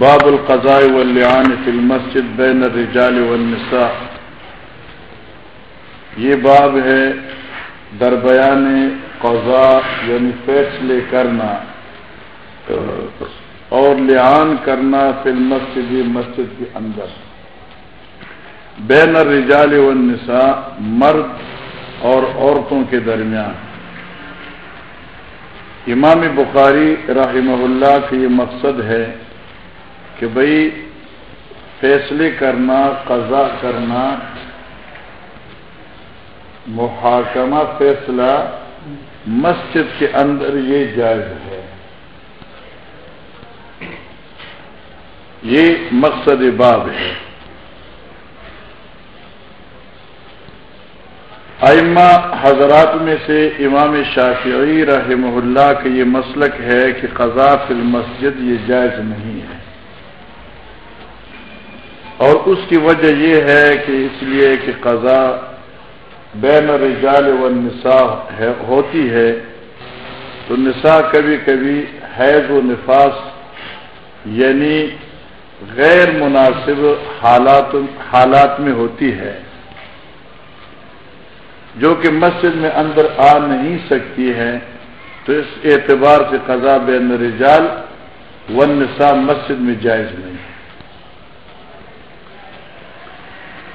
باب القضاء واللعان فی المسجد بین الرجال والنساء۔ یہ باب ہے دربیان قضاء یعنی فیصلے کرنا۔ اور لعان کرنا فی المسجد مسجد کے اندر۔ بین الرجال والنساء، مرد اور عورتوں کے درمیان۔ امام بخاری رحمہ اللہ کا یہ مقصد ہے کہ بھائی فیصلے کرنا، قضا کرنا، محاکمہ فیصلہ مسجد کے اندر یہ جائز ہے۔ یہ مقصد باب ہے۔ ائمہ حضرات میں سے امام شافعی رحمہ اللہ کا یہ مسلک ہے کہ قضا فی المسجد یہ جائز نہیں ہے۔ اور اس کی وجہ یہ ہے کہ اس لیے کہ قضا بین الرجال والنساء ہے ہوتی ہے، تو نساء کبھی کبھی حیض و نفاس یعنی غیر مناسب حالات حالات میں ہوتی ہے، جو کہ مسجد میں اندر آ نہیں سکتی ہے۔ تو اس اعتبار سے قضا بین رجال ون نصاب مسجد میں جائز نہیں ہے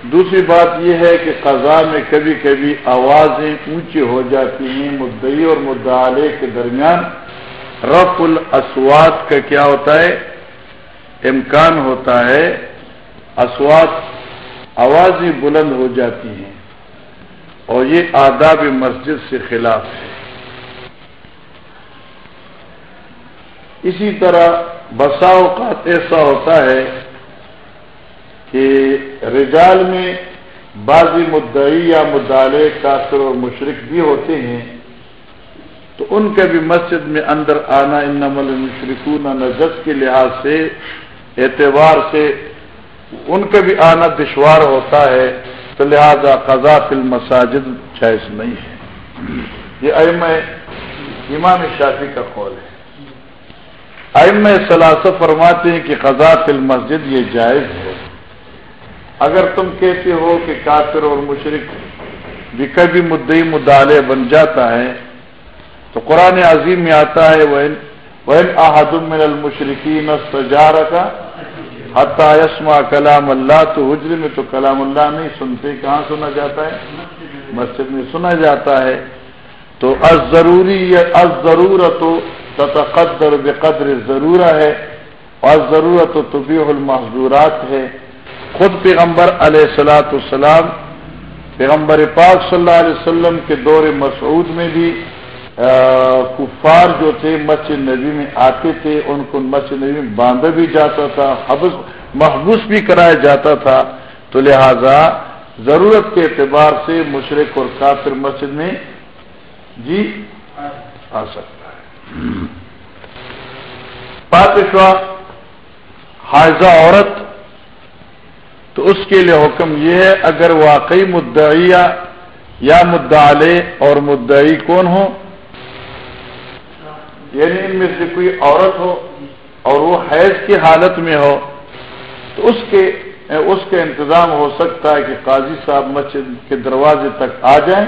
دوسری بات یہ ہے کہ قضا میں کبھی کبھی آوازیں اونچی ہو جاتی ہیں، مدعی اور مدعلے کے درمیان رف الاسوات کا کیا ہوتا ہے؟ امکان ہوتا ہے اسوات آوازیں بلند ہو جاتی ہیں اور یہ آداب مسجد سے خلاف ہے۔ اسی طرح بسا اوقات ایسا ہوتا ہے کہ رجال میں بعضی مدعی یا مدالے کافر اور مشرق بھی ہوتے ہیں، تو ان کا بھی مسجد میں اندر آنا ان نمل مشرقون نجت کے لحاظ سے، اعتبار سے ان کا بھی آنا دشوار ہوتا ہے، تو لہذا قضا فی المساجد جائز نہیں ہے۔ یہ ام امام شافی کا قول ہے۔ ام سلاس فرماتے ہیں کہ قضا فی المسجد یہ جائز ہے۔ اگر تم کہتے ہو کہ کافر اور مشرق بھی کبھی مدعی مدالے بن جاتا ہے، تو قرآن عظیم میں آتا ہے وہ احدم المشرقین سجار کا حتیسما کلام اللہ تو حجر میں تو کلام اللہ نہیں سنتے، کہاں سنا جاتا ہے؟ مسجد میں سنا جاتا ہے۔ تو از ضروری از ضرورت تقدر بے قدر ضرور ہے اور ضرورت و طبیع المحضورات ہے۔ خود پیغمبر علیہ السلاۃ السلام پیغمبر پاک صلی اللہ علیہ وسلم کے دور مسعود میں بھی کفار جو تھے، مسجد نبی میں آتے تھے، ان کو مسجد نبی میں باندھا بھی جاتا تھا، حبس محبوس بھی کرایا جاتا تھا۔ تو لہذا ضرورت کے اعتبار سے مشرق اور کافر مسجد میں جی آ سکتا ہے۔ پاتشوا حاضہ عورت تو اس کے لیے حکم یہ ہے، اگر واقعی مدعیہ یا مدعلے اور مدعی کون ہوں یعنی ان میں سے کوئی عورت ہو اور وہ حیض کی حالت میں ہو، تو اس کے، اس کا انتظام ہو سکتا ہے کہ قاضی صاحب مسجد کے دروازے تک آ جائیں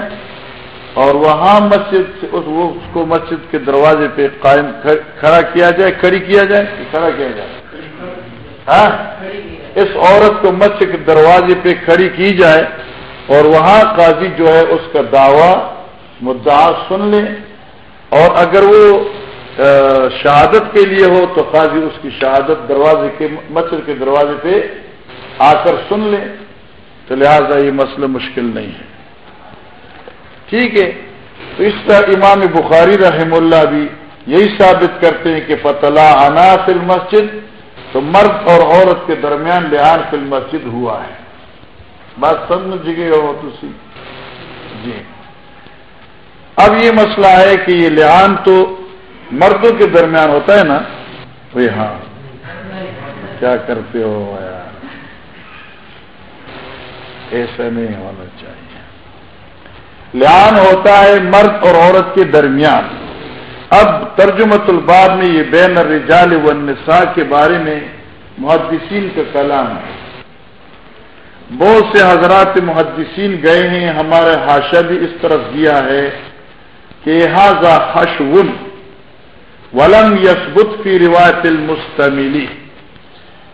اور وہاں مسجد سے اس کو مسجد کے دروازے پہ قائم کھڑا کیا جائے، کھڑی کیا جائے، کھڑا کیا جائے۔ ہاں؟ اس عورت کو مسجد کے دروازے پہ کھڑی کی جائے اور وہاں قاضی جو ہے اس کا دعویٰ مدعا سن لیں اور اگر وہ شہادت کے لیے ہو تو قاضی اس کی شہادت دروازے کے، مسجد کے دروازے پہ آ کر سن لیں تو لہذا یہ مسئلہ مشکل نہیں ہے۔ ٹھیک ہے۔ تو اس طرح امام بخاری رحم اللہ بھی یہی ثابت کرتے ہیں کہ فتلا انا فل مسجد تو مرد اور عورت کے درمیان لحان فل مسجد ہوا ہے۔ بات سمجھ گئے ہو تو جی۔ اب یہ مسئلہ ہے کہ یہ لحان تو مردوں کے درمیان ہوتا ہے نا؟ بھائی ہاں۔ کیا کرتے ہو یار ایسا نہیں ہونا چاہیے۔ لان ہوتا ہے مرد اور عورت کے درمیان۔ اب ترجمت الباب میں یہ بین الرجال والنساء کے بارے میں محدثین کا کلام ہے۔ بہت سے حضرات محدثین گئے ہیں ہمارے حاشا بھی اس طرف دیا ہے کہ حاضا حشون ولم یسبت فی روایت المستملی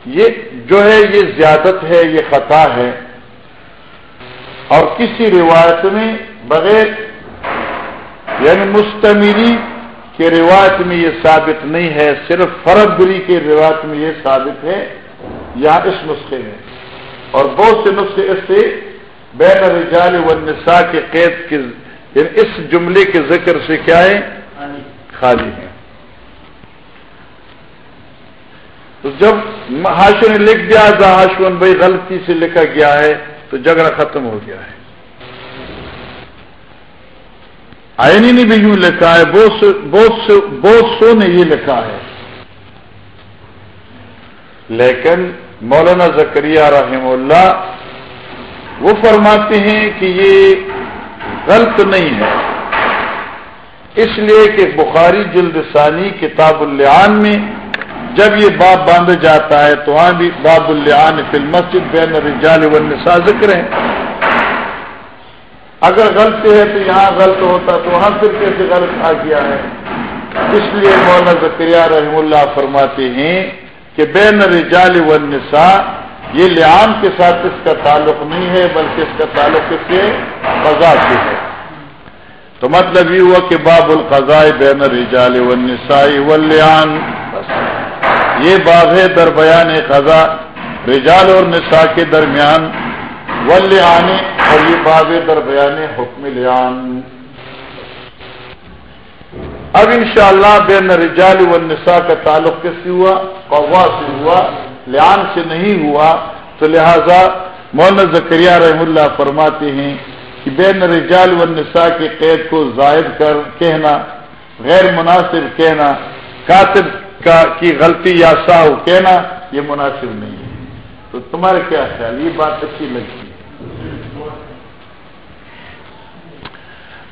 یہ جو ہے، یہ زیادت ہے، یہ خطا ہے۔ اور کسی روایت میں بغیر یعنی مستمری کے روایت میں یہ ثابت نہیں ہے صرف فرق گری کے روایت میں یہ ثابت ہے یا اس نسخے میں۔ اور بہت سے نسخے اس سے بین الرجال والنساء کے قید کے یعنی اس جملے کے ذکر سے کیا ہے؟ خالی۔ ہے تو جب ہاشو نے لکھ دیا تھا ہاشون بھائی غلطی سے لکھا گیا ہے تو جھگڑا ختم ہو گیا ہے۔ آئینی نے بھی یوں لکھا ہے، بہت سو نے یہ لکھا ہے۔ لیکن مولانا زکریہ رحم اللہ وہ فرماتے ہیں کہ یہ غلط نہیں ہے۔ اس لیے کہ بخاری جلد ثانی کتاب العان میں جب یہ باب باندھا جاتا ہے تو وہاں بھی باب العان فی المسجد بین الرجال والنساء ذکر ہے۔ اگر غلط ہے تو یہاں غلط ہوتا تو وہاں پھر کیسے غلط آ گیا ہے؟ اس لیے مولانا زکریہ رحم اللہ فرماتے ہیں کہ بین الرجال والنساء، یہ لعان کے ساتھ اس کا تعلق نہیں ہے، بلکہ اس کا تعلق اس کے فضا سے ہے۔ تو مطلب یہ ہوا کہ باب القضاء بین الرجال والنساء واللعان۔ یہ باب ہے در بیان خزا رجال اور نساء کے درمیان۔ ولعان اور یہ باب ہے در بیان حکم لعان. اب انشاءاللہ بین رجال والنساء کا تعلق کس سے ہوا؟ قوا سے ہوا، لعان سے نہیں ہوا، تو لہذا مولانا زکریہ رحم اللہ فرماتے ہیں کہ بین رجال والنساء کے قید کو زائد کر کہنا، غیر مناسب کہنا، کاتب کا کی غلطی یا ساہو کہنا، یہ مناسب نہیں ہے۔ تو تمہارے کیا خیال؟ یہ بات اچھی لگتی ہے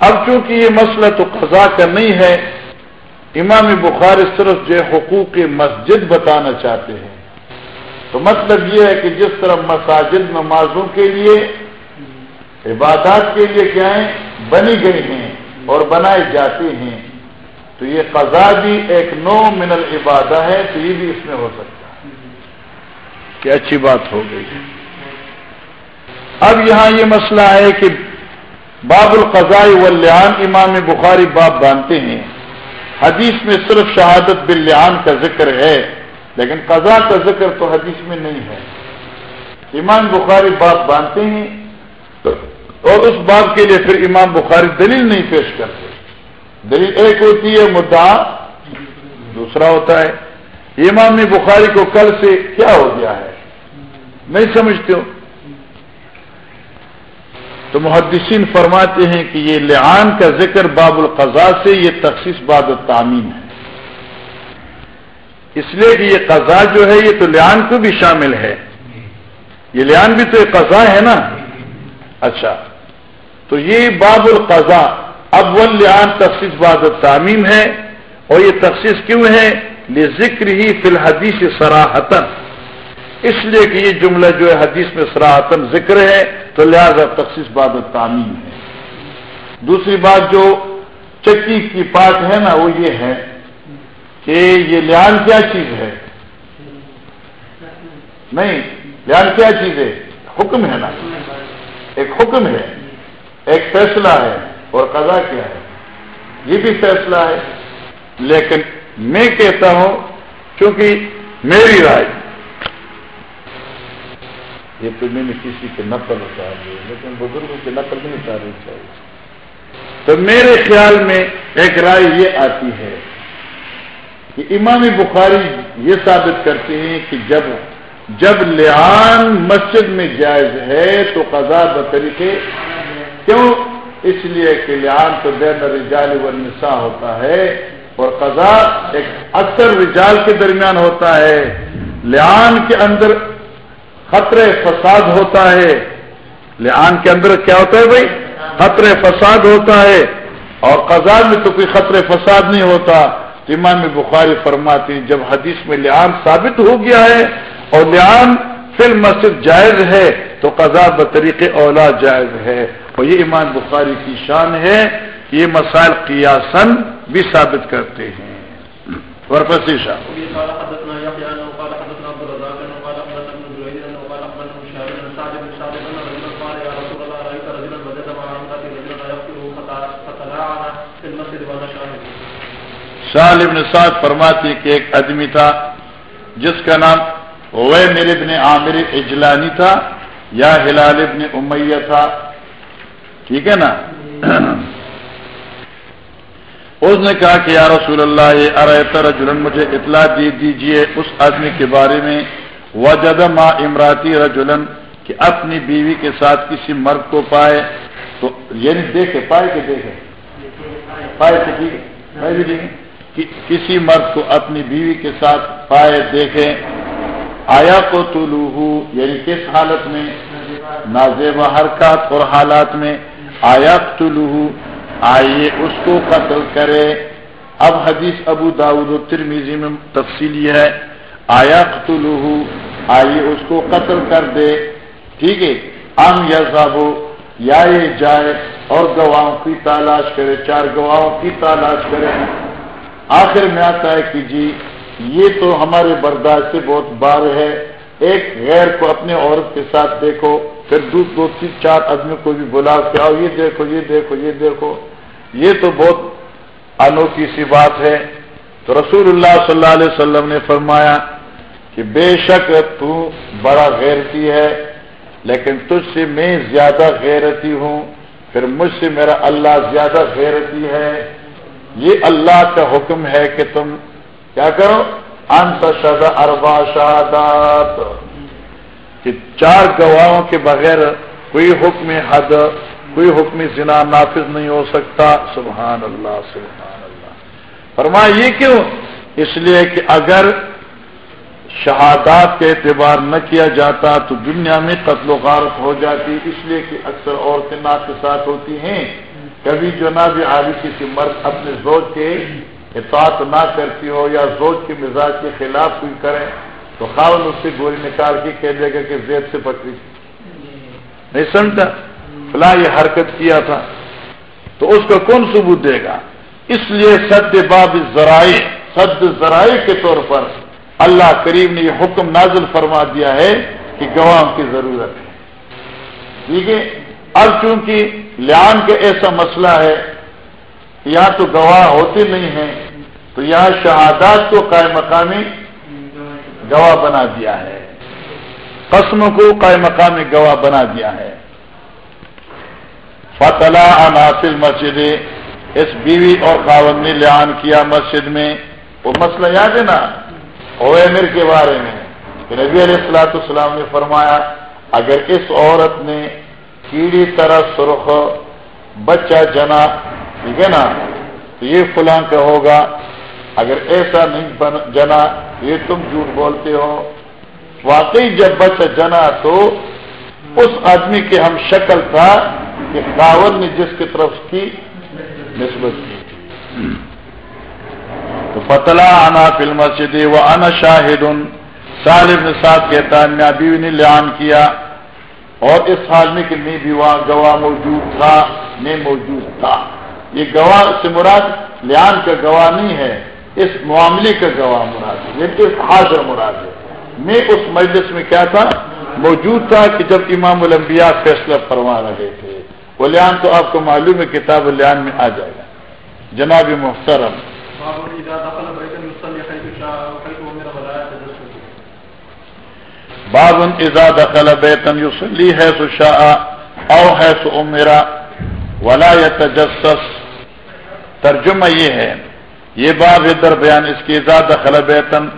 اب چونکہ یہ مسئلہ تو قضا کا نہیں ہے، امام بخار صرف جو حقوق مسجد بتانا چاہتے ہیں۔ تو مطلب یہ ہے کہ جس طرح مساجد نمازوں کے لیے، عبادات کے لیے کیا ہیں، بنی گئی ہیں اور بنائے جاتے ہیں، تو یہ قضا بھی ایک نو من العبادہ ہے، تو یہ بھی اس میں ہو سکتا ہے۔ کہ اچھی بات ہو گئی۔ اب یہاں یہ مسئلہ ہے کہ باب القضاء واللعان امام بخاری باب باندھتے ہیں۔ حدیث میں صرف شہادت باللعان کا ذکر ہے، لیکن قضاء کا ذکر تو حدیث میں نہیں ہے۔ امام بخاری باب باندھتے ہیں، اور اس باب کے لیے پھر امام بخاری دلیل نہیں پیش کرتے۔ دلیل ایک ہوتی ہے، مدعا، دوسرا ہوتا ہے۔ امام بخاری کو کل سے کیا ہو گیا ہے؟ نہیں سمجھتے ہو؟ تو محدثین فرماتے ہیں کہ یہ لعان کا ذکر باب القضاء سے یہ تخصیص باب التعمین ہے۔ اس لیے کہ یہ قضا جو ہے یہ تو لعان کو بھی شامل ہے۔ یہ لعان بھی تو ایک قضا ہے نا۔ اچھا۔ تو یہ باب القضاء اب وہ لعان تخصیص باب التعمیم ہے اور یہ تخصیص کیوں ہے؟ یہ ذکر ہی فی الحدیث سراہتن اس لیے کہ یہ جملہ جو ہے حدیث میں سراہتن ذکر ہے، تو لہذا تخصیص باب تعمیم ہے۔ دوسری بات جو چکی کی بات ہے نا، وہ یہ ہے کہ یہ لیان کیا چیز ہے؟ نہیں، لیان کیا چیز ہے؟ حکم ہے نا۔ ایک حکم ہے، ایک فیصلہ ہے، اور قضا کیا ہے؟ یہ بھی فیصلہ ہے۔ لیکن میں کہتا ہوں کیونکہ میری رائے یہ تو میں نے کسی کے نقل اتار دی لیکن بزرگوں کی نقل نہیں اتارنی چاہیے تو میرے خیال میں ایک رائے یہ آتی ہے کہ امام بخاری یہ ثابت کرتے ہیں کہ جب جب لعان مسجد میں جائز ہے تو قضا بطریقے کیوں؟ اس لیے کہ لعان تو بین رجال و نسا ہوتا ہے اور قضا ایک اکثر رجال کے درمیان ہوتا ہے۔ لعان کے اندر خطرے فساد ہوتا ہے۔ لعان کے اندر کیا ہوتا ہے بھائی؟ خطرے فساد ہوتا ہے۔ اور قزا میں تو کوئی خطرے فساد نہیں ہوتا۔ امام بخاری فرماتی جب حدیث میں لعان ثابت ہو گیا ہے اور لعان فل مسجد جائز ہے، تو قضا بطریق اولا جائز ہے۔ اور یہ ایمان بخاری کی شان ہے یہ مسائل قیاسن بھی ثابت کرتے ہیں۔ ورپسی شاہ۔ سال ابن سعد فرماتی کہ ایک آدمی تھا، جس کا نام وہ ابن عامر اجلانی تھا یا ہلال ابن امیہ تھا۔ ٹھیک ہے نا؟ اس نے کہا کہ یا رسول اللہ یہ رجلن مجھے اطلاع دی دیجیے اس آدمی کے بارے میں۔ وجد ما امراتی رجلن، کہ اپنی بیوی کے ساتھ کسی مرد کو پائے۔ تو یعنی دیکھے، پائے کہ دیکھے؟ پائے کہ ٹھیک ہے۔ کسی مرد کو اپنی بیوی کے ساتھ پائے دیکھے آیا کو طلوع یعنی کس حالت میں؟ نازیب حرکات اور حالات میں۔ آیا طلوع آئیے اس کو قتل کرے اب حدیث ابو داود و ترمیزی میں تفصیلی ہے۔ آیا طلوع آئیے اس کو قتل کر دے ٹھیک ہے۔ ام یا صابو یا یہ جائے اور گواہوں کی تلاش کرے چار گواہوں کی تلاش کرے آخر میں آتا ہے کہ جی یہ تو ہمارے برداشت سے بہت بار ہے۔ ایک غیر کو اپنے عورت کے ساتھ دیکھو، پھر دو دو تین چار آدمی کو بھی بلا کے آؤ، یہ دیکھو یہ دیکھو یہ دیکھو۔ یہ تو بہت انوکھی سی بات ہے۔ تو رسول اللہ صلی اللہ علیہ وسلم نے فرمایا کہ بے شک تو بڑا غیرتی ہے، لیکن تجھ سے میں زیادہ غیرتی ہوں، پھر مجھ سے میرا اللہ زیادہ غیرتی ہے۔ یہ اللہ کا حکم ہے کہ تم کیا کرو؟ انت اربا شہادات کہ چار گواہوں کے بغیر کوئی حکم حد، کوئی حکم زنا نافذ نہیں ہو سکتا۔ سبحان اللہ سبحان اللہ۔ فرما یہ کیوں؟ اس لیے کہ اگر شہادات کے اعتبار نہ کیا جاتا تو دنیا میں قتل و غارت ہو جاتی۔ اس لیے کہ اکثر عورتیں ناک کے ساتھ ہوتی ہیں۔ کبھی جو بھی عالی کسی مرد اپنے زوج کے اطاعت نہ کرتی ہو یا زوج کے مزاج کے خلاف کوئی کرے، تو خاون اس سے گولی نکال کے کہہ دے گا کہ زیب سے پکڑی۔ نہیں سمجھتا؟ فلاں یہ حرکت کیا تھا۔ تو اس کا کون ثبوت دے گا؟ اس لیے سد باب ذرائع سد ذرائع کے طور پر اللہ کریم نے یہ حکم نازل فرما دیا ہے کہ گواہ کی ضرورت ہے۔ ٹھیک ہے؟ اب چونکہ لیان کا ایسا مسئلہ ہے، یا تو گواہ ہوتے نہیں ہیں، تو یہاں شہادات کو قائم مقامی گواہ بنا دیا ہے۔ قسم کو قائم مقامی گواہ بنا دیا ہے۔ فتلا عناصل مسجد اس بیوی اور خاون نے لیان کیا مسجد میں۔ وہ مسئلہ یاد ہے نا؟ اویمر کے بارے میں۔ نبی علیہ السلاۃ السلام نے فرمایا، اگر اس عورت نے کیڑی طرح سرخ، بچہ جنا، ٹھیک ہے نا؟ تو یہ فلاں کا ہوگا۔ اگر ایسا نہیں جنا، یہ تم جھوٹ بولتے ہو۔ واقعی جب بچہ جنا تو اس آدمی کے ہم شکل تھا کہ کاول نے جس کی طرف کی نسبت کی۔ تو فتلا آنا فل مسجد و ان شاہد صالب نے ساتھ کہتا ہے، میں ابھی نے لان کیا۔ اور اس حال میں کہ میں بھی وہاں گواہ موجود تھا، میں موجود تھا۔ یہ گواہ سے مراد لیان کا گواہ نہیں ہے، اس معاملے کا گواہ مراد ہے یعنی یہ حاضر مراد ہے۔ میں اس مجلس میں کیا تھا؟ موجود تھا کہ جب امام الانبیاء فیصلہ فرما رہے تھے۔ وہ لیان تو آپ کو معلوم ہے، کتاب لیان میں آ جائے گا۔ جناب محترم۔ بابن ازا دخل بیتن یوسلی ہے سو شاہ او ہے سو میرا ولا تجسس ترجمہ یہ ہے، یہ باب ادھر بیان اس کی ازا دخل بیتن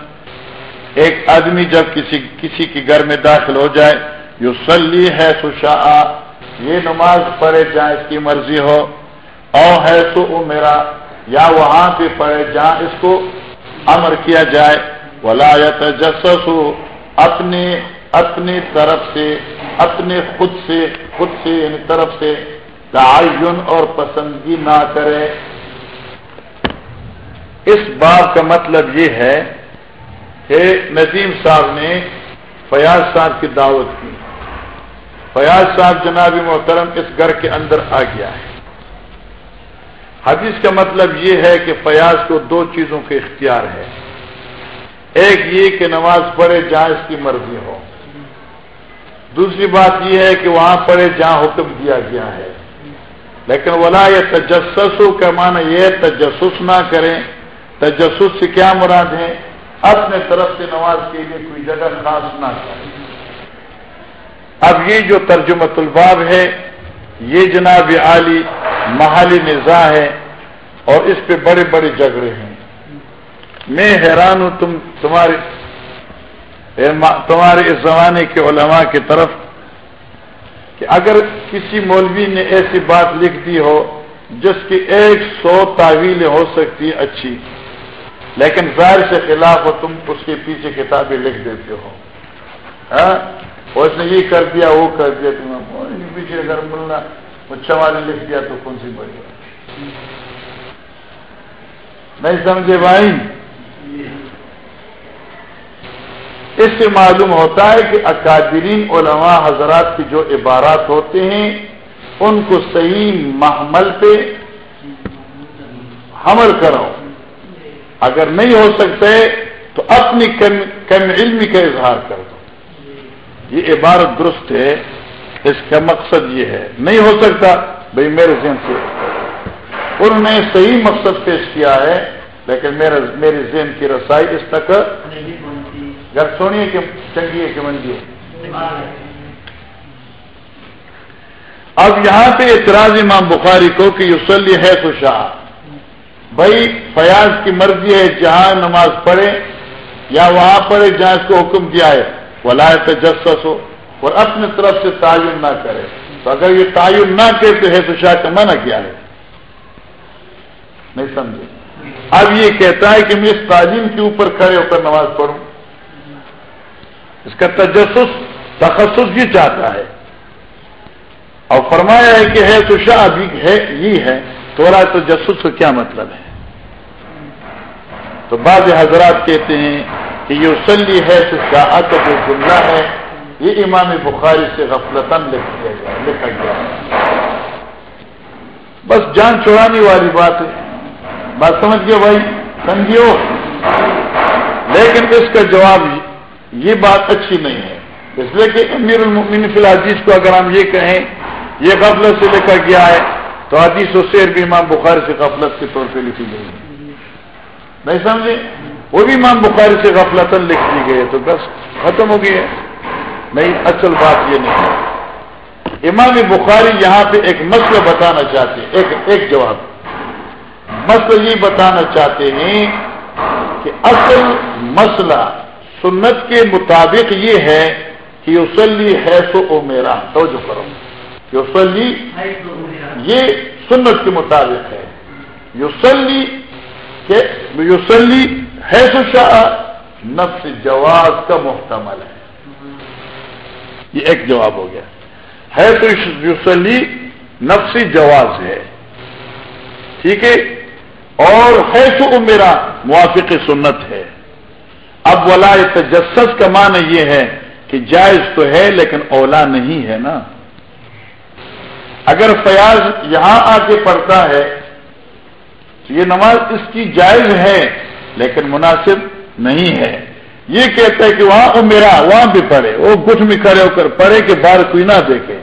ایک آدمی جب کسی کسی کے گھر میں داخل ہو جائے یوسلی ہے سو شاہ یہ نماز پڑھے جائیں اس کی مرضی ہو، او ہے سو میرا یا وہاں پہ پڑھے جہاں اس کو امر کیا جائے۔ ولا تجسس اپنے اپنی طرف سے، اپنے خود سے خود سے یعنی طرف سے تعین اور پسندگی نہ کرے۔ اس بات کا مطلب یہ ہے کہ نظیم صاحب نے فیاض صاحب کی دعوت کی۔ فیاض صاحب جناب محترم اس گھر کے اندر آ گیا ہے۔ حدیث کا مطلب یہ ہے کہ فیاض کو دو چیزوں کے اختیار ہے۔ ایک یہ کہ نماز پڑھے جہاں اس کی مرضی ہو۔ دوسری بات یہ ہے کہ وہاں پڑھے جہاں حکم دیا گیا ہے۔ لیکن ولا یہ تجسس کا معنی یہ تجسس نہ کریں۔ تجسس سے کیا مراد ہے؟ اپنے طرف سے نماز کے لیے کوئی جگہ خاص نہ کریں۔ اب یہ جو ترجمہ الباب ہے، یہ جناب عالی محالی نظا ہے اور اس پہ بڑے بڑے جھگڑے ہیں۔ میں حیران ہوں تم تمہارے تمہارے اس زمانے کے علماء کی طرف کہ اگر کسی مولوی نے ایسی بات لکھ دی ہو جس کی ایک سو تعویلیں ہو سکتی اچھی، لیکن ظاہر سے خلاف ہو تم اس کے پیچھے کتابیں لکھ دیتے ہو ہاں؟ اس نے یہ کر دیا، وہ کر دیا تمہیں پیچھے اگر ملنا اچھا والے لکھ دیا تو کون سی بڑی نہیں سمجھے بھائی اس سے معلوم ہوتا ہے کہ اکادرین علماء حضرات کی جو عبارات ہوتے ہیں، ان کو صحیح محمل پہ حمل کرو اگر نہیں ہو سکتے تو اپنی کم علمی کا اظہار کر دو۔ یہ عبارت درست ہے، اس کا مقصد یہ ہے۔ نہیں ہو سکتا بھائی میرے ذہن سے۔ انہوں نے صحیح مقصد پیش کیا ہے، لیکن میرے ذہن کی رسائی اس تک گھر سونی کہ چنگی ہے کہ منگی ہے؟ اب یہاں پہ اعتراض امام بخاری کو کہ یوسلی ہے تو شاہ۔ بھائی، فیاض کی مرضی ہے جہاں نماز پڑھے یا وہاں پڑھے جہاں اس کو حکم دیا ہے۔ ولایت جسس ہو اور اپنی طرف سے تعین نہ کرے۔ تو اگر یہ تعین نہ کرے تو ہے تو شاہ کا منع کیا ہے؟ نہیں سمجھے۔ اب یہ کہتا ہے کہ میں اس تعلیم کے اوپر کھڑے ہو کر نماز پڑھوں۔ اس کا تجسس، تخصص یہ چاہتا ہے۔ اور فرمایا ہے کہ ہے تو شاہ، ابھی ہے، یہ ہے۔ تو رہا تجسس کا کیا مطلب ہے؟ تو بعض حضرات کہتے ہیں کہ یہ وسلی ہے تو شاہ جملہ ہے۔ یہ امام بخاری سے غفلتاً لکھا گیا۔ بس جان چڑانے والی بات ہے۔ بات سمجھ گئے بھائی؟ سمجھو لیکن اس کا جواب یہ بات اچھی نہیں ہے۔ اس لیے کہ امیر المین فی الحدیث کو اگر ہم یہ کہیں، یہ غفلت سے لکھا گیا ہے، تو حدیث و شیر بھی امام بخاری سے غفلت کے طور پہ لکھی گئی ہے۔ نہیں سمجھے؟ وہ بھی امام بخاری سے غفلت لکھ دی گئی ہے، تو بس ختم ہو گئی ہے۔ نہیں، اصل بات یہ نہیں ہے۔ امام بخاری یہاں پہ ایک مسئلہ بتانا چاہتے ہیں، ایک ایک جواب۔ مسئلہ یہ بتانا چاہتے ہیں کہ اصل مسئلہ سنت کے مطابق یہ ہے کہ یوسلی ہے تو او میرا توجہ کرو۔ یوسلی یہ سنت کے مطابق ہے۔ یوسلی یوسلی ہے تو شاہ نفس جواز کا محتمل ہے۔ یہ ایک جواب ہو گیا۔ ہے تو یوسلی نفسی جواز ہے۔ ٹھیک ہے؟ اور ہے تو میرا موافق سنت ہے۔ اب ولا تجسس کا معنی یہ ہے کہ جائز تو ہے لیکن اولا نہیں ہے نا۔ اگر فیاض یہاں آ کے پڑھتا ہے تو یہ نماز اس کی جائز ہے لیکن مناسب نہیں ہے۔ یہ کہتا ہے کہ وہاں وہ میرا وہاں بھی پڑھے، وہ گٹھ میں کھڑے ہو کر پڑھے کہ باہر کوئی نہ دیکھے۔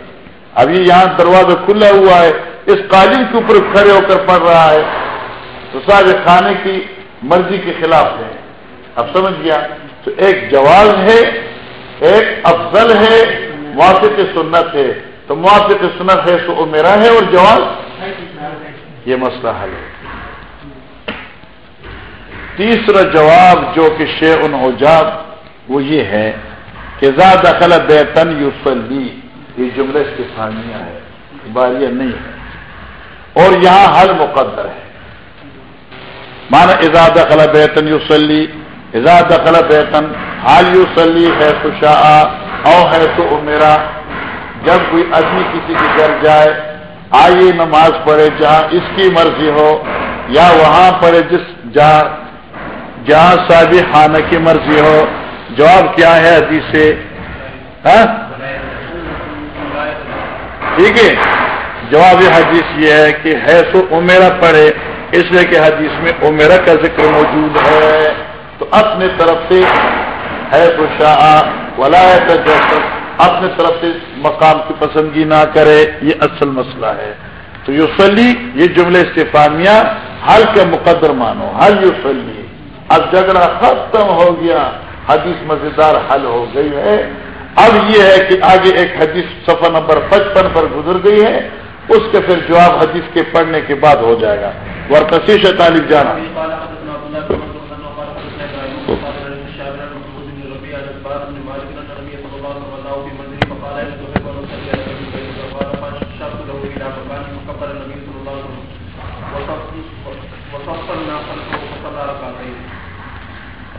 اب یہاں دروازہ کھلا ہوا ہے، اس قالین کے اوپر کھڑے ہو کر پڑھ رہا ہے۔ تو سارے کھانے کی مرضی کے خلاف ہے۔ اب سمجھ گیا؟ تو ایک جواز ہے، ایک افضل ہے، موافق سنت ہے۔ تو موافق سنت ہے تو وہ میرا ہے اور جواز؟ یہ مسئلہ حل ہے۔ تیسرا جواب جو کہ شیخ الجاب وہ یہ ہے کہ زیادہ خلط بے تن یوسلی یہ جملے اس کی ہے باریہ نہیں ہے۔ اور یہاں حل مقدر ہے۔ مانا ازاد خلا بیتن یو سلی ازاد خلا بیتن حال یو سلی ہے تو شاہ او ہے تو میرا جب کوئی آدمی کسی کے گھر جائے، آئیے نماز پڑھے، جہاں اس کی مرضی ہو، یا وہاں پڑھے جس جہاں جہاں صاحب خانہ کی مرضی ہو۔ جواب کیا ہے حدیث سے؟ ہاں؟ ٹھیک ہے۔ جواب حدیث یہ ہے کہ ہے سو عمیرا پڑھے، اس لیے کہ حدیث میں عمیرا کا ذکر موجود ہے۔ تو اپنے طرف سے ہے تو شاہ ولایت اپنے طرف سے مقام کی پسندگی نہ کرے، یہ اصل مسئلہ ہے۔ تو یوسلی یہ جملے استفامیہ حل کے مقدر مانو، حل یوسلی اب جھگڑا ختم ہو گیا، حدیث مزیدار حل ہو گئی ہے۔ اب یہ ہے کہ آگے ایک حدیث صفحہ نمبر پچپن پر گزر گئی ہے، اس کے پھر جواب حدیث کے پڑھنے کے بعد ہو جائے گا۔ ورکشیش تعلیم جانا۔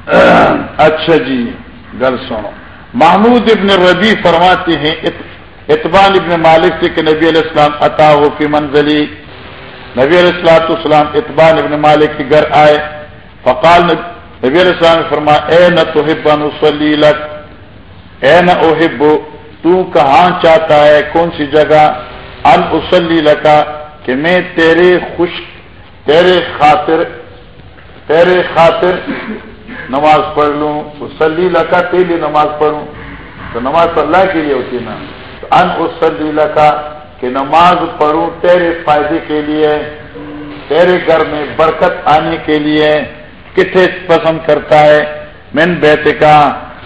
اچھا جی گل سنو۔ محمود ابن ربی فرماتے ہیں اتبان ابن مالک سے کہ نبی علیہ السلام عطا ہو کی منزلی۔ نبی علیہ السلاۃ السلام اتبان ابن مالک کے گھر آئے۔ فقال نبی علیہ السلام نے فرما اے نہ تو نسلی لک، اے نہ اوہب تو کہاں چاہتا ہے، کون سی جگہ؟ ان اسلی لکا کہ میں تیرے خوش، تیرے خاطر تیرے خاطر نماز پڑھ لوں اسلی لکا تیلی نماز پڑھوں۔ تو نماز اللہ کے لیے ہوتی نا۔ ان اسلی لکا کہ نماز پڑھوں تیرے فائدے کے لیے، تیرے گھر میں برکت آنے کے لیے۔ کتنے پسند کرتا ہے؟ من بیت کا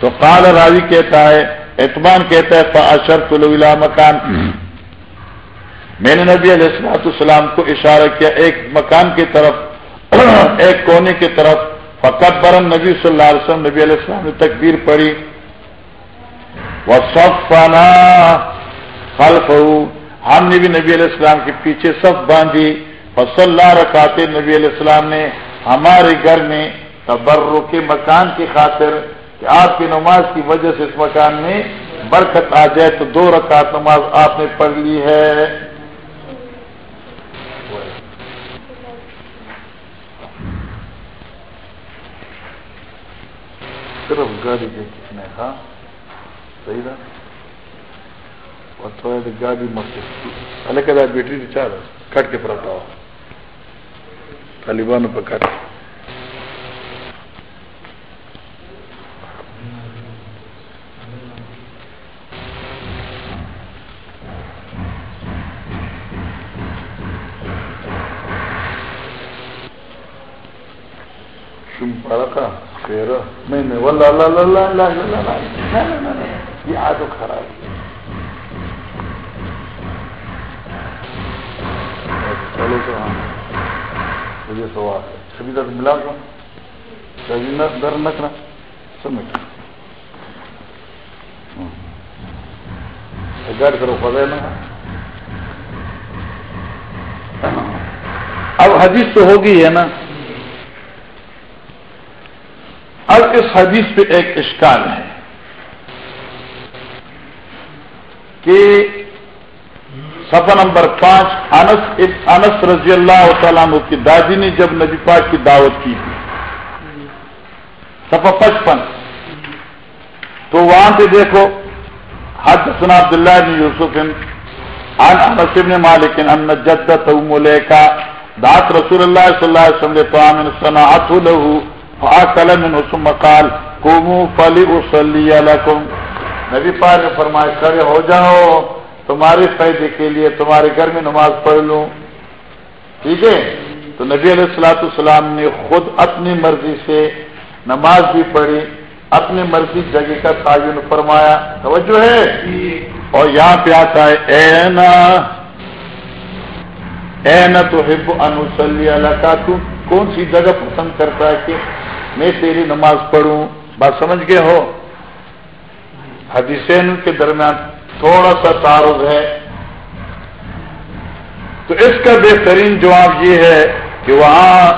تو قال راوی کہتا ہے اعتمان کہتا ہے اشر طلولا مکان میں نے نبی علیہ السلاۃ السلام کو اشارہ کیا، ایک مکان کی طرف، ایک کونے کی طرف۔ فقط برم نبی صلی اللہ علیہ وسلم نبی علیہ السلام نے تکبیر پڑھی. وہ سب خلف ہم نے بھی نبی علیہ السلام کے پیچھے سب باندھی. فصل اللہ رکھاتے نبی علیہ السلام نے ہمارے گھر میں تبرو کے مکان کی خاطر کہ آپ کی نماز کی وجہ سے اس مکان میں برکت آ جائے تو دو رکعت نماز آپ نے پڑھ لی ہے۔ صرف گاڑی کے کتنے ہاں صحیح تھا اور تھوڑا گاڑی مسجد الگ بیٹری چار کٹ کے پڑتا ہو طالبانوں پہ کٹ نہیں یہ آج خراب چلو تو ہاں مجھے سوال ہے سبھی درد ملا کو سبھی در نکنا سمجھ گاڑی کرو پتہ نا اب حدیث تو ہوگی ہے نا اب اس حدیث پہ ایک اشکال ہے کہ سفا نمبر پانچ، انس انس رضی اللہ تعالیٰ عنہ کی دادی نے جب نبی پاک کی دعوت کی تھی۔ سفا پچپن۔ تو وہاں پہ دیکھو حد سنا عبداللہ بن یوسف ان انس بن مالک، ان جدت ملیکا دات رسول اللہ صلی اللہ علیہ وسلم تو صنعت له مکال فلی اسلی نبی پار نے فرمائے کھڑے ہو جاؤ، تمہارے فائدے کے لیے تمہارے گھر میں نماز پڑھ لوں. ٹھیک ہے؟ تو نبی علیہ السلاۃ السلام نے خود اپنی مرضی سے نماز بھی پڑھی، اپنی مرضی جگہ کا تعین فرمایا. توجہ ہے؟ اور یہاں پہ آتا ہے، اے نہ تو ہب انسلی اللہ کا تم کون سی جگہ پسند کرتا ہے کہ میں تیری نماز پڑھوں؟ بات سمجھ گئے ہو؟ حدیثین کے درمیان تھوڑا سا تعارف ہے۔ تو اس کا بہترین جواب یہ ہے کہ وہاں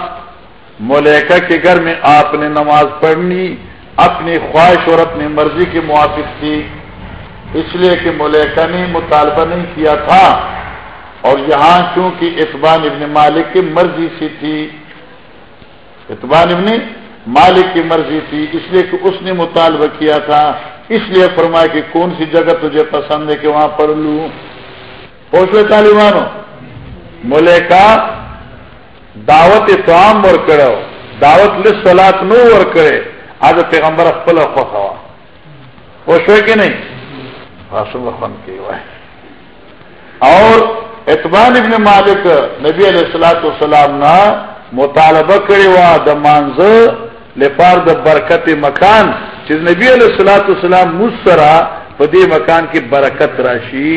ملیکا کے گھر میں آپ نے نماز پڑھنی، اپنی خواہش اور اپنی مرضی کے موافق تھی۔ اس لیے کہ ملیکا نے مطالبہ نہیں کیا تھا۔ اور یہاں چونکہ اطبان ابن مالک کی مرضی سی تھی۔ اطبان ابن مالک کی مرضی تھی، اس لیے کہ اس نے مطالبہ کیا تھا۔ اس لیے فرمایا کہ کون سی جگہ تجھے پسند ہے کہ وہاں پڑھ لوں؟ پوچھو طالبانوں ملے کا دعوت توام اور کرو، دعوت لسلات نو اور کرے۔ آج پیغمبر اخبل ہوا۔ پوچھو کہ نہیں؟ فن کی اور اعتبار ابن مالک نبی علیہ السلاۃ والسلام نا مطالبہ کرے وا، د لپار د برکت مکان چیز نبی علیہ السلاۃ والسلام مسرا پدی مکان کی برکت راشی۔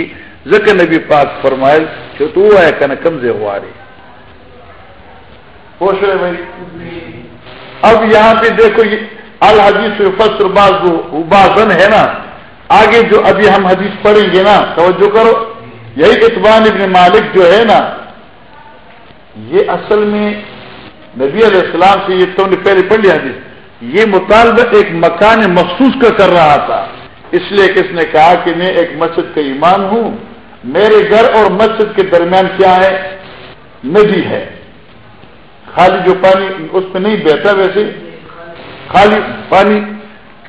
ذکر نبی پاک فرمائل کہ تو کم سے ہواری خوش ہے بھائی۔ اب یہاں پہ دیکھو یہ الحدیث فصر بازن ہے نا۔ آگے جو ابھی ہم حدیث پڑھیں گے نا توجہ کرو۔ یہی اطبان ابن مالک جو ہے نا یہ اصل میں نبی علیہ السلام سے یہ تو نے پہلے پڑھ لیا حدیث یہ مطالبہ ایک مکان مخصوص کا کر رہا تھا۔ اس لیے کس نے کہا کہ میں ایک مسجد کا ایمان ہوں۔ میرے گھر اور مسجد کے درمیان کیا ہے؟ ندی ہے۔ خالی جو پانی اس پہ نہیں بہتا ویسے، خالی پانی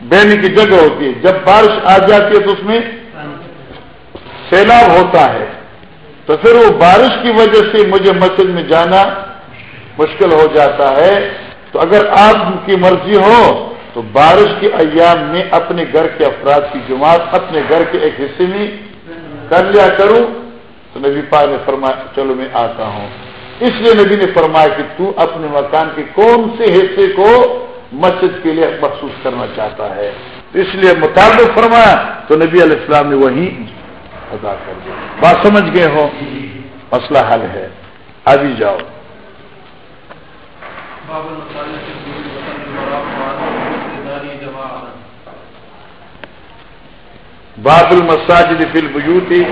بہنے کی جگہ ہوتی ہے۔ جب بارش آ جاتی ہے تو اس میں سیلاب ہوتا ہے۔ تو پھر وہ بارش کی وجہ سے مجھے مسجد میں جانا مشکل ہو جاتا ہے، تو اگر آپ کی مرضی ہو، تو بارش کے ایام میں اپنے گھر کے افراد کی جماعت اپنے گھر کے ایک حصے میں کر لیا کروں۔ تو نبی پا نے فرمایا، چلو میں آتا ہوں۔ اس لیے نبی نے فرمایا کہ تو اپنے مکان کے کون سے حصے کو مسجد کے لیے مخصوص کرنا چاہتا ہے۔ اس لیے مطابق فرمایا، تو نبی علیہ السلام نے وہی ادا کر دیا۔ بات سمجھ گئے ہو؟ مسئلہ حل ہے۔ ابھی جاؤ۔ باب المساجد فی البیوتی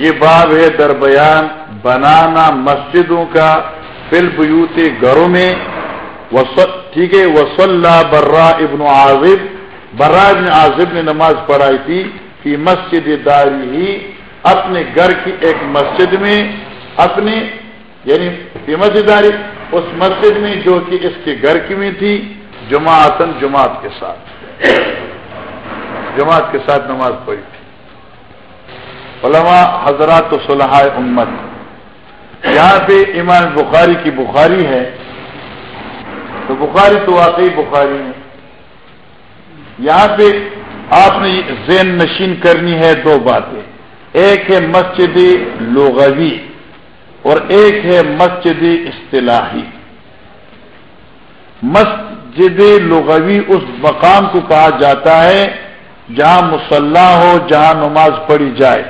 یہ باب ہے در بیان بنانا مسجدوں کا فی البیوتی گھروں میں ٹھیک ہے وصلہ برا ابن عازب برا ابن عازب نے نماز پڑھائی تھی کہ مسجد داری ہی اپنے گھر کی ایک مسجد میں، اپنے یعنی مسجد داری اس مسجد میں جو کہ اس کے گھر کی میں تھی جماعتن جماعت کے ساتھ۔ جماعت کے ساتھ نماز پڑھی تھی۔ علماء حضرات و صلاح امت، یہاں پہ ایمان بخاری کی بخاری ہے۔ تو بخاری تو واقعی بخاری ہے۔ یہاں پہ آپ نے زین نشین کرنی ہے دو باتیں۔ ایک ہے مسجد لغوی۔ اور ایک ہے مسجد اصطلاحی۔ مسجد لغوی اس مقام کو کہا جاتا ہے جہاں مسلح ہو، جہاں نماز پڑھی جائے۔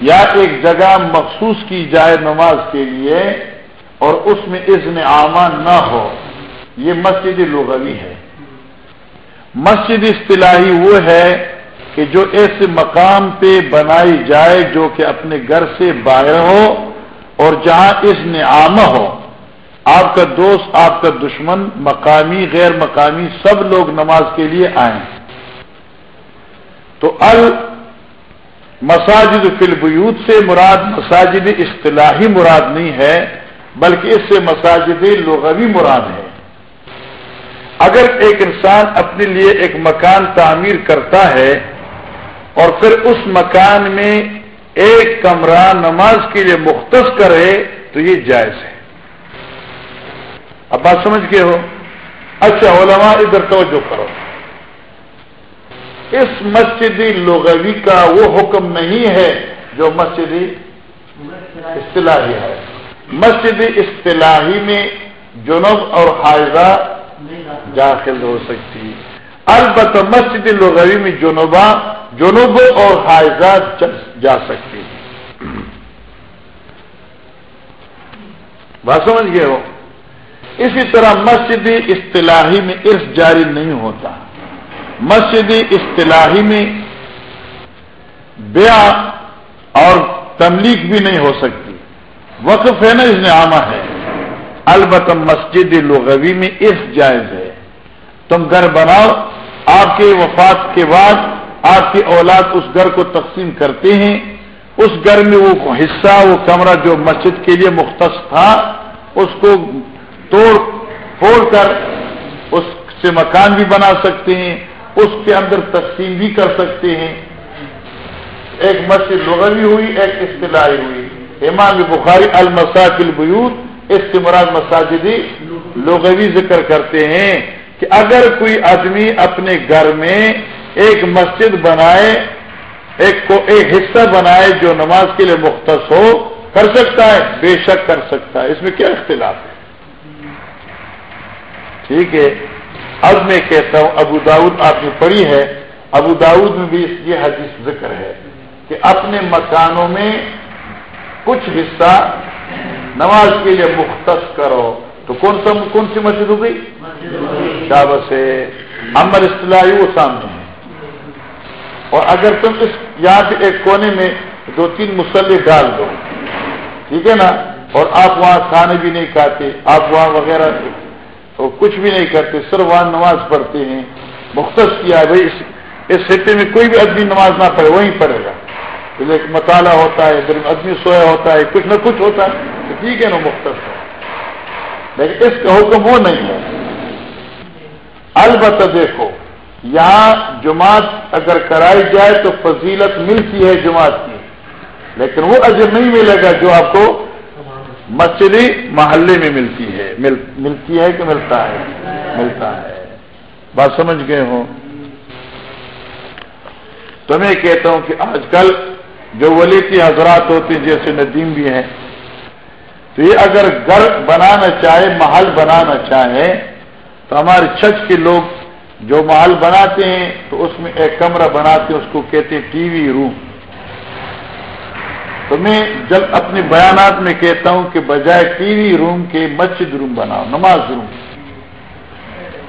یا ایک جگہ مخصوص کی جائے نماز کے لیے اور اس میں اذن عامہ نہ ہو۔ یہ مسجد لغوی ہے۔ مسجد اصطلاحی وہ ہے کہ جو ایسے مقام پہ بنائی جائے جو کہ اپنے گھر سے باہر ہو اور جہاں اذن عامہ ہو، آپ کا دوست، آپ کا دشمن، مقامی، غیر مقامی سب لوگ نماز کے لیے آئیں۔ تو ال مساجد فلبیوت سے مراد مساجد اصطلاحی مراد نہیں ہے، بلکہ اس سے مساجد لغوی مراد ہے۔ اگر ایک انسان اپنے لیے ایک مکان تعمیر کرتا ہے اور پھر اس مکان میں ایک کمرہ نماز کے لیے مختص کرے تو یہ جائز ہے۔ اب بات سمجھ گئے ہو؟ اچھا علماء ادھر توجہ کرو۔ اس مسجد لغوی کا وہ حکم نہیں ہے جو مسجد اصطلاحی ہے۔ مسجد اصطلاحی میں جنوب اور حائضہ داخل ہو سکتی۔ البتہ مسجد لغوی میں جنوبا جنوب اور حائضہ جا سکتی بات سمجھ گئے ہو؟ اسی طرح مسجد اصطلاحی میں ارس جاری نہیں ہوتا۔ مسجد اصطلاحی میں بیا اور تملیغ بھی نہیں ہو سکتی۔ وقف ہے نا اس نے عامہ ہے۔ البتہ مسجد لغوی میں اس جائز ہے۔ تم گھر بناؤ، آپ کے وفات کے بعد آپ کی اولاد اس گھر کو تقسیم کرتے ہیں۔ اس گھر میں وہ حصہ، وہ کمرہ جو مسجد کے لیے مختص تھا، اس کو توڑ، پھوڑ کر اس سے مکان بھی بنا سکتے ہیں، اس کے اندر تقسیم بھی کر سکتے ہیں۔ ایک مسجد لغوی ہوئی، ایک اصطلاحی ہوئی۔ امام بخاری المساک البیوت اس سے مراد مساجدی لغوی ذکر کرتے ہیں کہ اگر کوئی آدمی اپنے گھر میں ایک مسجد بنائے ایک کو ایک حصہ بنائے جو نماز کے لیے مختص ہو کر سکتا ہے بے شک کر سکتا ہے۔ اس میں کیا اختلاف ہے؟ ٹھیک ہے۔ اب میں کہتا ہوں ابو داود آپ نے پڑھی ہے۔ ابو داود میں بھی یہ حدیث ذکر ہے کہ اپنے مکانوں میں کچھ حصہ نماز کے لیے مختص کرو۔ تو کون سا کون سی مسجد ہو گئی؟ شابت سے۔ امر اصطلاحی وہ سامنے ہے۔ اور اگر تم اس یہاں کے ایک کونے میں دو تین مسلح ڈال دو، ٹھیک ہے نا؟ اور آپ وہاں کھانے بھی نہیں کھاتے، آپ وہاں وغیرہ تو کچھ بھی نہیں کرتے، صرف وہاں نماز پڑھتے ہیں۔ مختص کیا ہے بھائی، اس خطے میں کوئی بھی آدمی نماز نہ پڑھے، وہیں پڑھے گا۔ ایک مطالعہ ہوتا ہے، پھر آدمی سویا ہوتا ہے، کچھ نہ کچھ ہوتا ہے، تو ٹھیک ہے نا، مختص۔ لیکن اس کا حکم وہ نہیں ہے۔ البتہ دیکھو یہاں جماعت اگر کرائی جائے تو فضیلت ملتی ہے جماعت کی لیکن وہ اجر نہیں ملے گا جو آپ کو مسجدی محلے میں ملتی ہے۔ مل, ملتی ہے کہ ملتا ہے؟ ملتا ہے۔ بات سمجھ گئے ہوں تو میں کہتا ہوں کہ آج کل جو ولی کی حضرات ہوتی جیسے ندیم بھی ہیں تو یہ اگر گھر بنانا چاہے محل بنانا چاہے تو ہمارے چھچ کے لوگ جو محل بناتے ہیں تو اس میں ایک کمرہ بناتے ہیں، اس کو کہتے ہیں ٹی وی روم۔ تو میں جب اپنے بیانات میں کہتا ہوں کہ بجائے ٹی وی روم کے مسجد روم بناؤ، نماز روم۔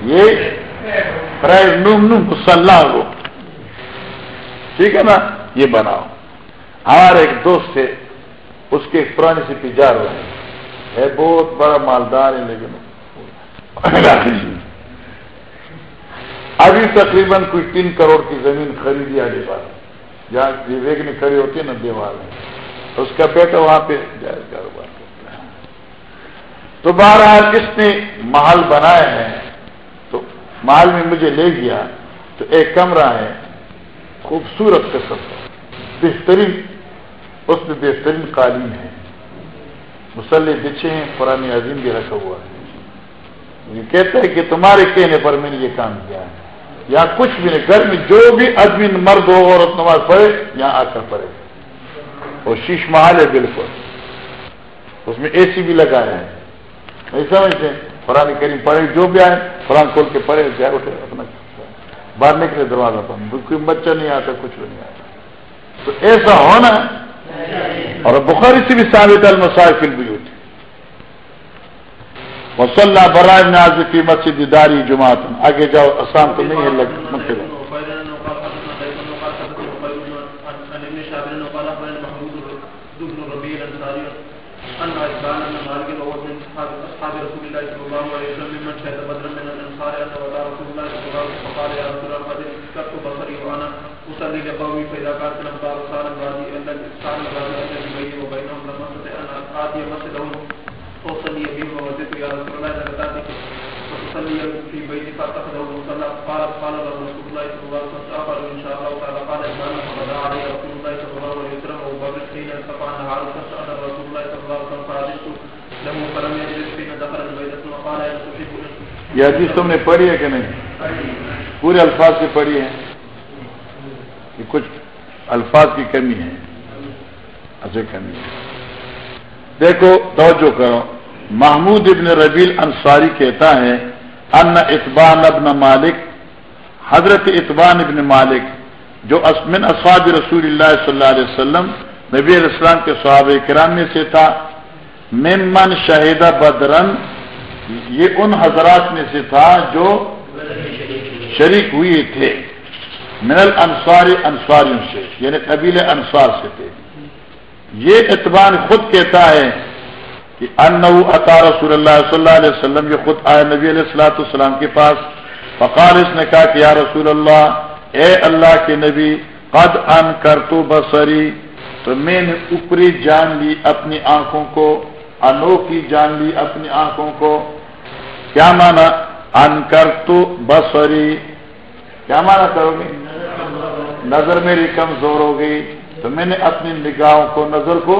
یہ نوم نوم مسلح روم ٹھیک ہے نا؟ یہ بناؤ۔ ہمارے ایک دوست تھے، اس کے ایک پرانے سے تجار ہوئے ہے بہت بڑا مالدار ہے، لیکن ابھی تقریباً کوئی تین کروڑ کی زمین خریدی آگے بات جہاں ویگنی کھڑی ہوتی ہے نا، دیوار میں۔ اس کا بیٹا وہاں پہ جائز کاروبار کرتا ہے۔ تو بہرحال اس نے محل بنایا ہے تو محل میں مجھے لے گیا۔ تو ایک کمرہ ہے۔ خوبصورت قسم۔ بہترین۔ اس میں بہترین قالین ہے۔ مسلح بچے ہیں پرانی عظیم بھی رکھا ہوا ہے۔ یہ کہتے ہیں کہ تمہارے کہنے پر میں نے یہ کام کیا ہے۔ یا کچھ بھی نہیں گھر میں جو بھی آدمی مرد ہو، عورت نماز پڑھے، یہاں آ کر پڑھے۔ اور شیش محل ہے بالکل۔ اس میں اے سی بھی لگایا ہے نہیں سمجھتے؟ قرآن کریم پڑھے، جو بھی آئے، قرآن کھول کے پڑھے، جائے، اٹھے، اپنا۔ باہر نکلے، دروازہ پر کوئی بچہ نہیں آتا، کچھ بھی نہیں آتا۔ تو ایسا ہونا۔ اور بخاری سے بھی ثابت المسائل بھی وصلہ مسلح برائے ناز کی مسجد داری جماعت آگے جاؤ، آسان تو نہیں ہے لگ یہ حدیث تم نے پڑھی ہے کہ نہیں؟ پورے الفاظ سے پڑھی ہے کہ کچھ الفاظ کی کمی ہے۔ ایسے کمی ہے۔ دیکھو، توجہ کرو۔ محمود ابن ربیل انصاری کہتا ہے، ان اطبان ابن مالک، حضرت اطبان ابن مالک، جو اسمن اسواب رسول اللہ صلی اللہ علیہ وسلم، نبی علیہ السلام کے صحابہ کرام میں سے تھا۔ ممن شہیدہ بدرن، یہ ان حضرات میں سے تھا جو شریک ہوئے تھے۔ منل انصاری انصاریوں سے یعنی قبیل انصار سے تھے۔ یہ اعتبار خود کہتا ہے کہ ان عطا رسول اللہ صلی اللہ علیہ وسلم یہ خود آئے نبی علیہ السلاۃ السلام کے پاس، فقال اس نے کہا کہ یا رسول اللہ، اے اللہ کے نبی، قد ان کر تو بسری تو میں نے اوپری جان لی اپنی آنکھوں کو، انوکھی جان لی اپنی آنکھوں کو۔ کیا مانا ان کر تو بسری کیا مانا کرو گے؟ نظر میری کمزور ہو گئی، تو میں نے اپنی نگاہوں کو، نظر کو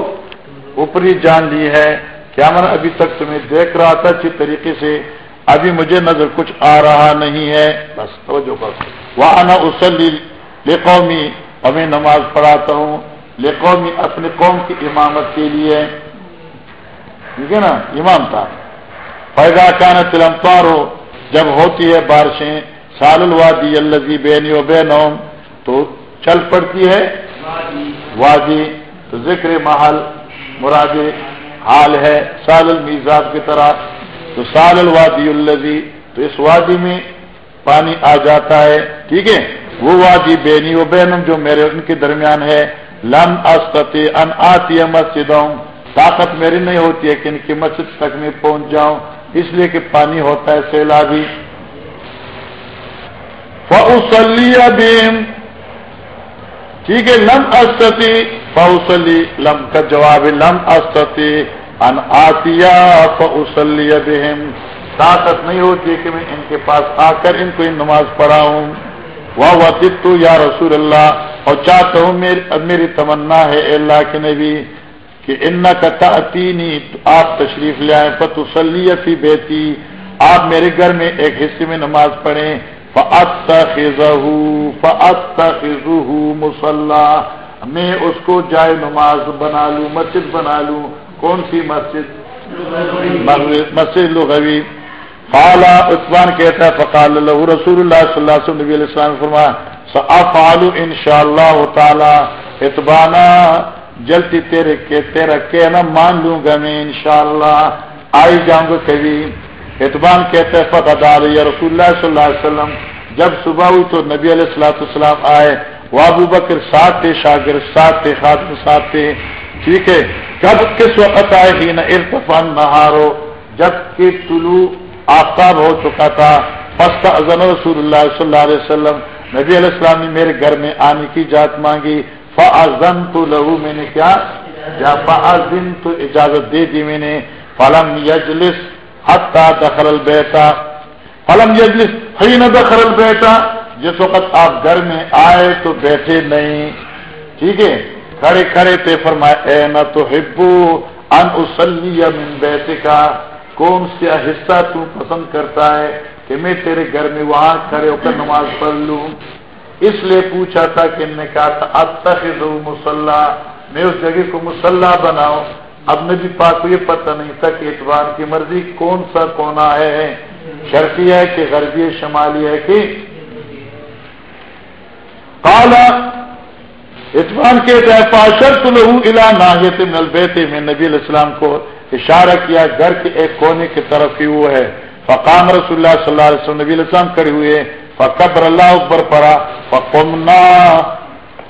اوپری جان لی ہے۔ کیا مانا ابھی تک تمہیں دیکھ رہا تھا، اچھی طریقے سے۔ ابھی مجھے نظر کچھ آ رہا نہیں ہے۔ بس، توجہ کر وہ اسلی قومی اور میں نماز پڑھاتا ہوں۔ لے قومی اپنے قوم کی امامت کے لیے۔ ٹھیک ہے نا؟ امام تھا۔ پیدا کان تلم ہو جب ہوتی ہے بارشیں، سال الوادی الزی بینی و بے تو چل پڑتی ہے؟ وادی۔ تو ذکر محل مراد حال ہے سال المیزاب کی طرح، تو سال الوادی الزی تو اس وادی میں پانی آ جاتا ہے۔ ٹھیک ہے؟ وہ وادی بینی و بینم جو میرے ان کے درمیان ہے۔ لم استطی ان آتی مسجدوں طاقت میری نہیں ہوتی ہے کہ ان کی مسجد تک میں پہنچ جاؤں۔ اس لیے کہ پانی ہوتا ہے سیلابی۔ فوسلی بیم ٹھیک ہے، لم استطی فوسلی لم، کا جواب لم استطی ان آتیا فوسلی بہم۔ طاقت نہیں ہوتی کہ میں ان کے پاس آ کر ان کو نماز پڑھاؤں۔ وہ وطت یا رسول اللہ، اور چاہتا ہوں میری تمنا ہے اللہ کے نبی، کہ ان کا تعطینی آپ تشریف لے آئیں فتوسلی فی بیتی۔ آپ میرے گھر میں ایک حصے میں نماز پڑھیں۔ فعت فعت مسلح میں اس کو جائے نماز بنا لوں، مسجد بنا لوں۔ کون سی مسجد؟ مسجد لغوی۔ فالا عثمان کہتا ہے، فقال اللہ رسول اللہ صلی اللہ علیہ نبی علیہ السلام فرما افعال ان شاء اللہ تعالی اتبانا، جلدی تیرے کے تیرا کہنا مان لوں گا میں، انشاءاللہ۔ آئی جاؤں گا کبھی۔ اتبان کہتے ہیں فتح علیہ رسول اللہ صلی اللہ علیہ وسلم، جب صبح ہوئی تو نبی علیہ السلاۃ السلام آئے، وہ ابو بکر ساتھ تھے، شاگرد ساتھ تھے خاتم ساتھ تھے، ٹھیک ہے، کب کس وقت آئے؟ ہی نہ ارتفان نہارو، جبکہ طلوع آفتاب ہو چکا تھا فستا ازن رسول اللہ صلی اللہ علیہ وسلم، نبی علیہ السلام نے میرے گھر میں آنے کی جات مانگی فن تو لہو، میں نے کیا؟ یا فن تو اجازت دے دی میں نے، فلم یجلس حتا دخل البیتا فلم یجلس ہی نہ دخل البیتا جس وقت آپ گھر میں آئے تو بیٹھے نہیں. ٹھیک ہے؟ کھڑے کھڑے پہ فرمائے اے نہ تو ہبو ان اسلی من بیٹے کا کون سا حصہ تو پسند کرتا ہے کہ میں تیرے گھر میں وہاں کھڑے ہو کر نماز پڑھ لوں؟ اس لیے پوچھا تھا کہ ان نے کہا تھا اب تک مسلح میں اس جگہ کو مسلح بناؤں۔ اب نبی پاک کو یہ پتہ نہیں تھا کہ اتوار کی مرضی کون سا کونا ہے شرطی ہے کہ غربی شمالی ہے کہ کالا اتوان کے پاشر تو لہو الا ناہیت مل بیتے میں نبی علیہ السلام کو اشارہ کیا گھر کے ایک کونے کی طرف ہی وہ ہے۔ فقام رسول اللہ صلی اللہ علیہ وسلم، نبی السلام کھڑے ہوئے۔ فقبر اللہ اکبر پڑا۔ فقمنا،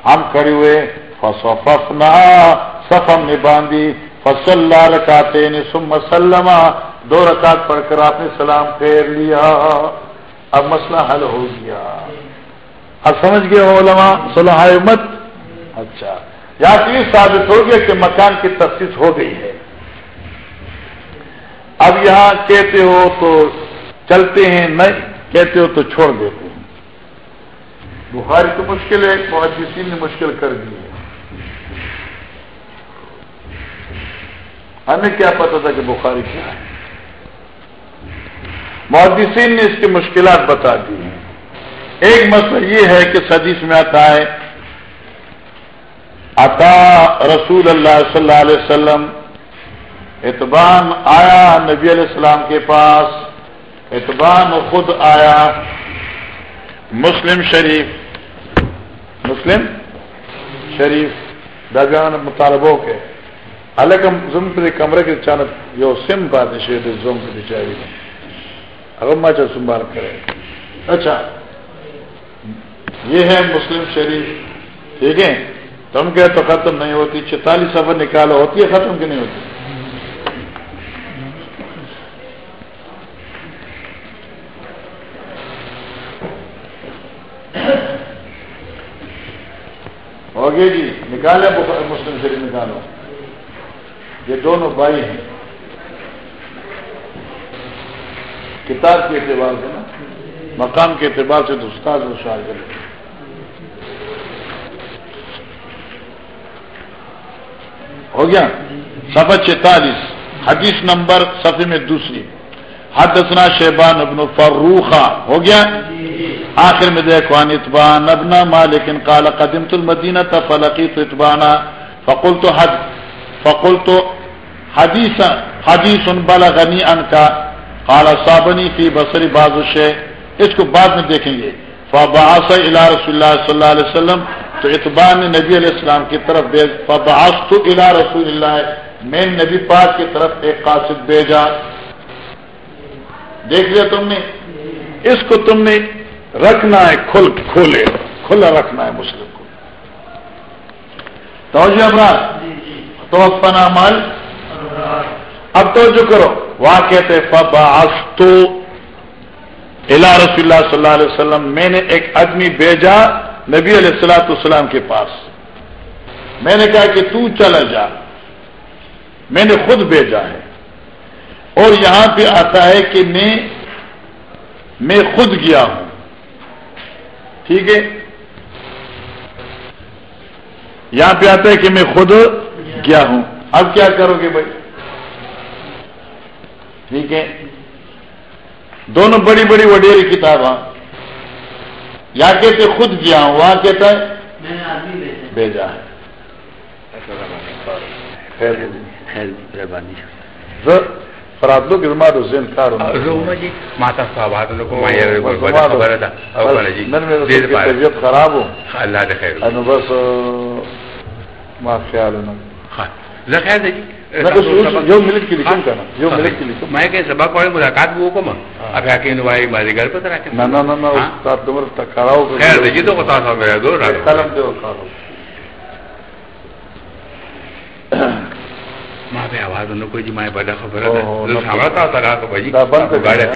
ہم کھڑے ہوئے۔ فصفنا صفم نے باندھی۔ فصل اللہ رکاتے نے سم سلما دو رکعت پڑھ کر آپ نے سلام پھیر لیا۔ اب مسئلہ حل ہو گیا۔ اب سمجھ گئے علماء؟ صلاح مت اچھا۔ یا تو یہ ثابت ہو گیا کہ مکان کی تفتیش ہو گئی ہے۔ اب یہاں کہتے ہو تو چلتے ہیں، نہیں، کہتے ہو تو چھوڑ دیتے ہیں۔ بخاری تو مشکل ہے، محدثین نے مشکل کر دی ہے ہمیں کیا پتا تھا کہ بخاری کیا ہے محدثین نے اس کی مشکلات بتا دی ہیں۔ ایک مسئلہ یہ ہے کہ سدیش میں آتا ہے، عطا رسول اللہ صلی اللہ علیہ وسلم اتبان آیا نبی علیہ السلام کے پاس اتبان خود آیا مسلم شریف۔ مسلم شریف داغان مطالبوں کے۔ الگ زم پر کمرے کے چانک جو سم بات ہے زم کو چاہیے اگر ماچا سنبھال کرے اچھا. یہ ہے مسلم شریف. ٹھیک ہے؟ تم کہ تو ختم نہیں ہوتی، چالیس سفر نکالو، ہوتی ہے ختم کی نہیں ہوتی؟ ہوگی جی نکالے مسلم شریف نکالو۔ یہ دونوں بھائی ہیں۔ کتاب کے اعتبار سے نا، مقام کے اعتبار سے تو استاد اور شاگرد ہو گیا؟ سفر چینتالیس حدیث نمبر صفحے میں دوسری۔ حدثنا شیبان ابن فروخا ہو گیا؟ آخر میں دیکھو ان اتبان ابنا مالکن قال قدمت المدینہ تھا فلقی تو اتبانا فقل تو حد فقل تو حدیث حدیث ان بلغنی ان کا قال صابنی فی بصری بازو شے اس کو بعد میں دیکھیں گے۔ فباس الى رسول اللہ صلی اللہ علیہ وسلم تو اتبان نے نبی علیہ السلام کی طرف بھیج فباس تو الى رسول اللہ میں نبی پاک کی طرف ایک قاصد بھیجا۔ دیکھ لیا تم نے؟ اس کو تم نے رکھنا ہے کھل کھولے کھلا رکھنا ہے مسلم کو۔ توجہ ابراد تو اپنا مال اب تو کرو۔ وہاں کہتے فباستو الا رسول اللہ صلی اللہ علیہ وسلم۔ میں نے ایک آدمی بھیجا نبی علیہ السلاۃ السلام کے پاس۔ میں نے کہا کہ تو چلا جا۔ میں نے خود بھیجا ہے۔ اور یہاں پہ آتا ہے کہ میں میں خود گیا ہوں۔ ٹھیک ہے؟ یہاں پہ آتا ہے کہ میں خود گیا ہوں۔ اب کیا کرو گے بھائی؟ ٹھیک ہے؟ دونوں بڑی بڑی وڈیری کتاباں۔ یا کہتے خود گیا ہوں وہاں کہتا ہے بھیجا۔ ہے۔ فرادلو زما کار طبیعت خراب ہو۔ اللہ بس ما خیال کی لکھن میں کہ سبق پڑھے ملاقات وہ کم اب آ کے نوائی ماری گھر پہ رکھے۔ نہ نہ نہ استاد تمر تکراو خیر تو بتا تھا میرا دو قلم دے کارو ماں پہ آواز نہ کوئی جی ماں بڑا خبر ہے۔ سامنا تھا کو بھائی بند کر گاڑی